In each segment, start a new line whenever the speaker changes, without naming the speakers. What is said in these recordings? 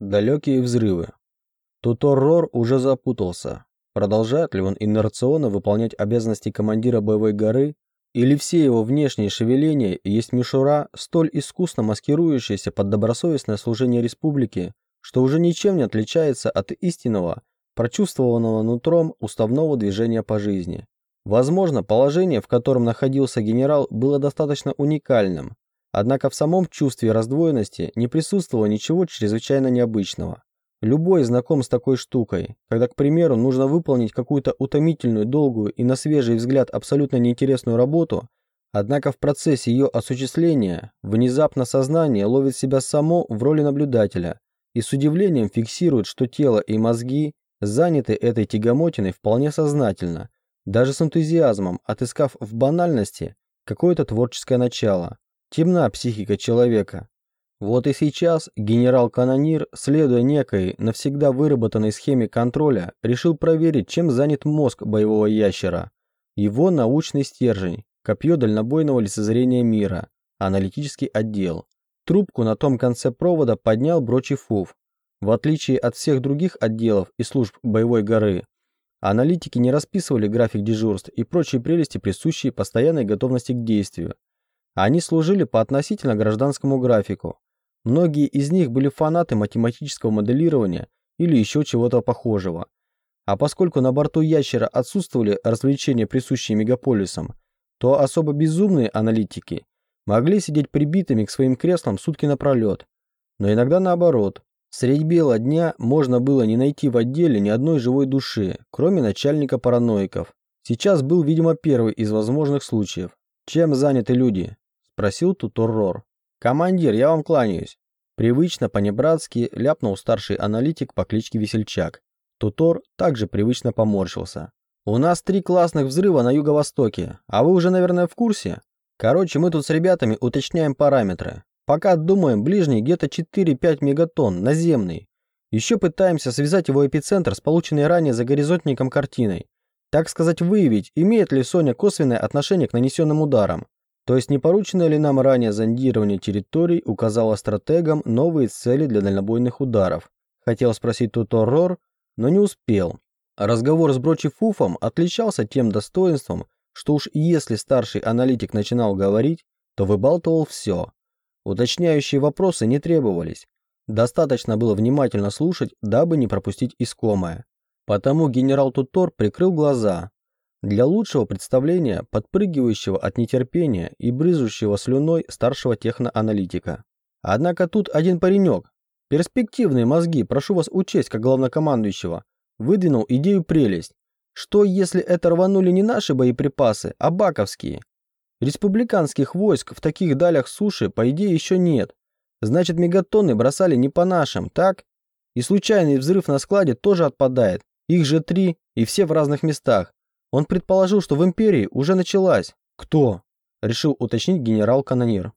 Далекие взрывы. Тутор уже запутался. Продолжает ли он инерционно выполнять обязанности командира боевой горы, или все его внешние шевеления есть мишура, столь искусно маскирующаяся под добросовестное служение республике, что уже ничем не отличается от истинного, прочувствованного нутром уставного движения по жизни. Возможно, положение, в котором находился генерал, было достаточно уникальным, однако в самом чувстве раздвоенности не присутствовало ничего чрезвычайно необычного. Любой знаком с такой штукой, когда, к примеру, нужно выполнить какую-то утомительную, долгую и на свежий взгляд абсолютно неинтересную работу, однако в процессе ее осуществления внезапно сознание ловит себя само в роли наблюдателя и с удивлением фиксирует, что тело и мозги заняты этой тягомотиной вполне сознательно, даже с энтузиазмом, отыскав в банальности какое-то творческое начало. Темна психика человека, вот и сейчас генерал-канонир, следуя некой навсегда выработанной схеме контроля, решил проверить, чем занят мозг боевого ящера. Его научный стержень, копье дальнобойного лицезрения мира, аналитический отдел. Трубку на том конце провода поднял Брочефуф. В отличие от всех других отделов и служб боевой горы, аналитики не расписывали график дежурств и прочие прелести, присущие постоянной готовности к действию. Они служили по относительно гражданскому графику, Многие из них были фанаты математического моделирования или еще чего-то похожего. А поскольку на борту ящера отсутствовали развлечения, присущие мегаполисам, то особо безумные аналитики могли сидеть прибитыми к своим креслам сутки напролет. Но иногда наоборот. Средь бела дня можно было не найти в отделе ни одной живой души, кроме начальника параноиков. Сейчас был, видимо, первый из возможных случаев. «Чем заняты люди?» – спросил Тутор Рор. «Командир, я вам кланяюсь!» Привычно, по-небратски ляпнул старший аналитик по кличке Весельчак. Тутор также привычно поморщился. «У нас три классных взрыва на юго-востоке, а вы уже, наверное, в курсе? Короче, мы тут с ребятами уточняем параметры. Пока думаем, ближний где-то 4-5 мегатонн, наземный. Еще пытаемся связать его эпицентр с полученной ранее за горизонтником картиной. Так сказать, выявить, имеет ли Соня косвенное отношение к нанесенным ударам. То есть не порученное ли нам ранее зондирование территорий указало стратегам новые цели для дальнобойных ударов? Хотел спросить Туторрор, но не успел. Разговор с Брочи-Фуфом отличался тем достоинством, что уж если старший аналитик начинал говорить, то выбалтывал все. Уточняющие вопросы не требовались. Достаточно было внимательно слушать, дабы не пропустить искомое. Потому генерал Тутор прикрыл глаза, для лучшего представления подпрыгивающего от нетерпения и брызжущего слюной старшего техноаналитика. Однако тут один паренек, перспективные мозги, прошу вас учесть как главнокомандующего, выдвинул идею прелесть. Что если это рванули не наши боеприпасы, а баковские? Республиканских войск в таких далях суши, по идее, еще нет. Значит, мегатонны бросали не по нашим, так? И случайный взрыв на складе тоже отпадает. Их же три, и все в разных местах. Он предположил, что в Империи уже началась. Кто? Решил уточнить генерал-канонир.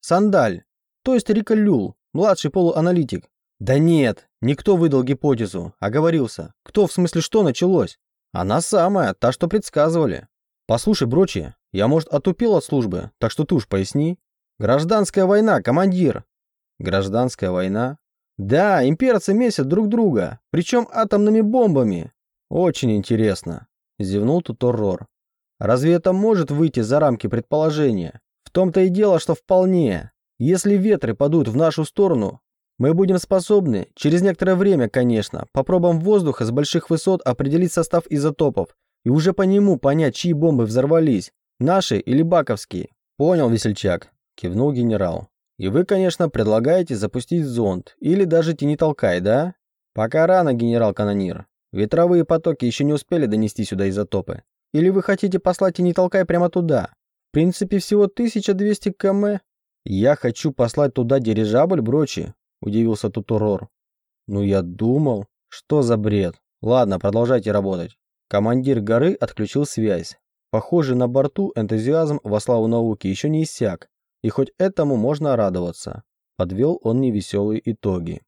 Сандаль, то есть Рика Люл, младший полуаналитик. Да нет, никто выдал гипотезу, оговорился. Кто, в смысле, что началось? Она самая, та, что предсказывали. Послушай, Брочи, я, может, отупил от службы, так что ты уж поясни. Гражданская война, командир. Гражданская война? Да, имперцы месят друг друга, причем атомными бомбами. Очень интересно зевнул Туторрор. Разве это может выйти за рамки предположения? В том-то и дело, что вполне. Если ветры падут в нашу сторону, мы будем способны, через некоторое время, конечно, по воздуха с больших высот определить состав изотопов и уже по нему понять, чьи бомбы взорвались, наши или баковские. Понял, весельчак, кивнул генерал. И вы, конечно, предлагаете запустить зонд или даже тени толкай, да? Пока рано, генерал-канонир. Ветровые потоки еще не успели донести сюда изотопы. Или вы хотите послать и не толкай прямо туда? В принципе, всего 1200 км. Я хочу послать туда дирижабль, Брочи, удивился Тутурор. Ну я думал, что за бред. Ладно, продолжайте работать. Командир горы отключил связь. Похоже, на борту энтузиазм во славу науки еще не иссяк, и хоть этому можно радоваться. Подвел он невеселые итоги.